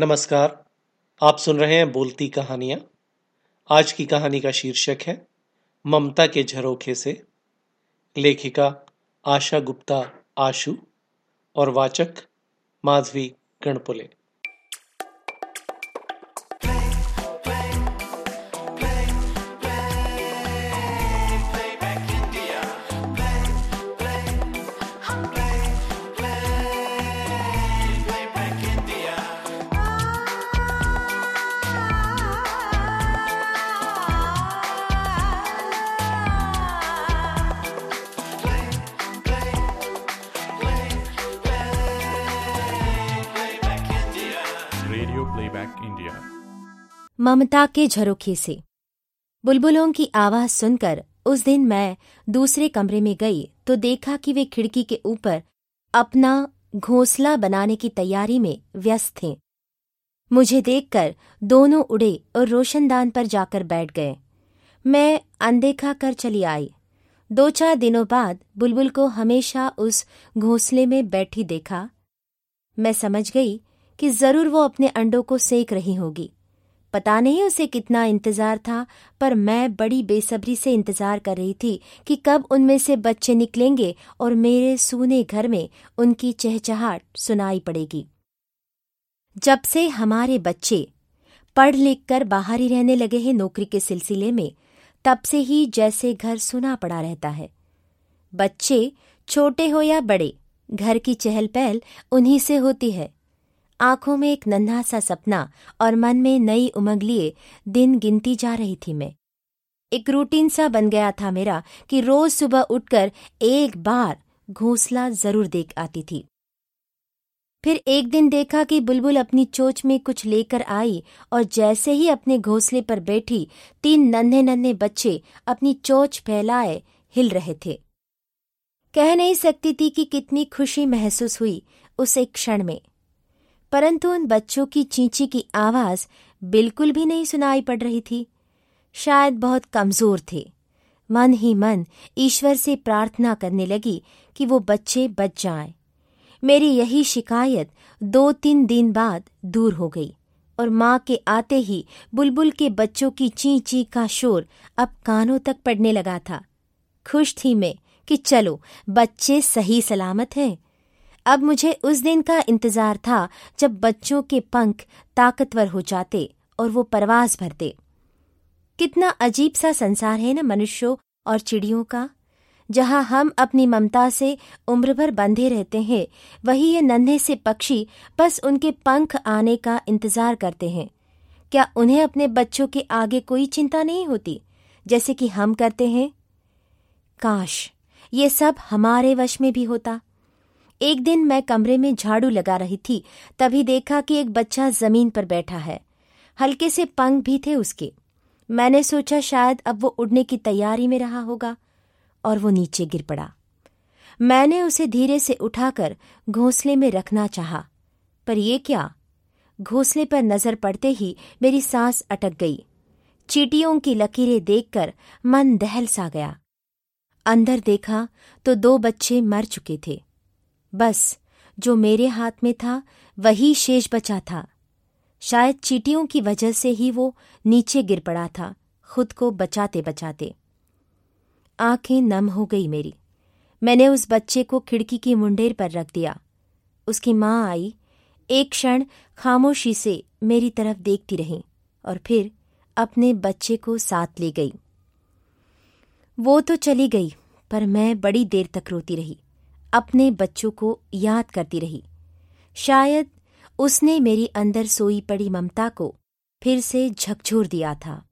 नमस्कार, आप सुन रहे हैं बोलती कहानियाँ। आज की कहानी का शीर्षक है, ममता के झरोखे से। लेखिका आशा गुप्ता आशु और वाचक माधवी गणपुले। ममता के झरोखे से। बुलबुलों की आवाज़ सुनकर उस दिन मैं दूसरे कमरे में गई तो देखा कि वे खिड़की के ऊपर अपना घोंसला बनाने की तैयारी में व्यस्त थे। मुझे देखकर दोनों उड़े और रोशनदान पर जाकर बैठ गए। मैं अनदेखा कर चली आई। दो चार दिनों बाद बुलबुल को हमेशा उस घोंसले में बैठी देखा। मैं समझ गई कि ज़रूर वो अपने अंडों को सेक रही होगी। पता नहीं उसे कितना इंतज़ार था, पर मैं बड़ी बेसब्री से इंतज़ार कर रही थी कि कब उनमें से बच्चे निकलेंगे और मेरे सूने घर में उनकी चहचहाट सुनाई पड़ेगी। जब से हमारे बच्चे पढ़ लिख कर बाहर ही रहने लगे हैं नौकरी के सिलसिले में, तब से ही जैसे घर सुना पड़ा रहता है। बच्चे छोटे हो या बड़े, घर की चहल पहल उन्हीं से होती है। आँखों में एक नन्हा सा सपना और मन में नई उमंग लिए दिन गिनती जा रही थी मैं। एक रूटीन सा बन गया था मेरा कि रोज सुबह उठकर एक बार घोंसला ज़रूर देख आती थी। फिर एक दिन देखा कि बुलबुल अपनी चोच में कुछ लेकर आई और जैसे ही अपने घोंसले पर बैठी, तीन नन्हे नन्हे बच्चे अपनी चोच फैलाए, हिल रहे थे। कह नहीं सकती थी कि कितनी खुशी महसूस हुई उस एक क्षण में। परंतु उन बच्चों की चींची की आवाज़ बिल्कुल भी नहीं सुनाई पड़ रही थी। शायद बहुत कमज़ोर थे। मन ही मन ईश्वर से प्रार्थना करने लगी कि वो बच्चे बच जाएँ। मेरी यही शिकायत दो तीन दिन बाद दूर हो गई और माँ के आते ही बुलबुल के बच्चों की ची ची का शोर अब कानों तक पड़ने लगा था। खुश थी मैं कि चलो, बच्चे सही सलामत हैं। अब मुझे उस दिन का इंतज़ार था जब बच्चों के पंख ताकतवर हो जाते और वो परवाज भरते। कितना अजीब सा संसार है न मनुष्यों और चिड़ियों का। जहाँ हम अपनी ममता से उम्र भर बंधे रहते हैं, वही ये नन्हे से पक्षी बस उनके पंख आने का इंतज़ार करते हैं। क्या उन्हें अपने बच्चों के आगे कोई चिंता नहीं होती, जैसे कि हम करते हैं? काश, ये सब हमारे वश में भी होता। एक दिन मैं कमरे में झाड़ू लगा रही थी, तभी देखा कि एक बच्चा ज़मीन पर बैठा है। हल्के से पंख भी थे उसके। मैंने सोचा शायद अब वो उड़ने की तैयारी में रहा होगा, और वो नीचे गिर पड़ा। मैंने उसे धीरे से उठाकर घोंसले में रखना चाहा। पर ये क्या? घोंसले पर नज़र पड़ते ही मेरी सांस अटक गई। चीटियों की लकीरें देखकर मन दहल सा गया। अंदर देखा तो दो बच्चे मर चुके थे। बस, जो मेरे हाथ में था, वही शेष बचा था। शायद चीटियों की वजह से ही वो नीचे गिर पड़ा था, खुद को बचाते बचाते। आँखें नम हो गई मेरी। मैंने उस बच्चे को खिड़की की मुंडेर पर रख दिया। उसकी माँ आई, एक क्षण खामोशी से मेरी तरफ़ देखती रही और फिर अपने बच्चे को साथ ले गई। वो तो चली गई, पर मैं बड़ी देर तक रोती रही। अपने बच्चों को याद करती रही। शायद उसने मेरी अंदर सोई पड़ी ममता को फिर से झकझोर दिया था।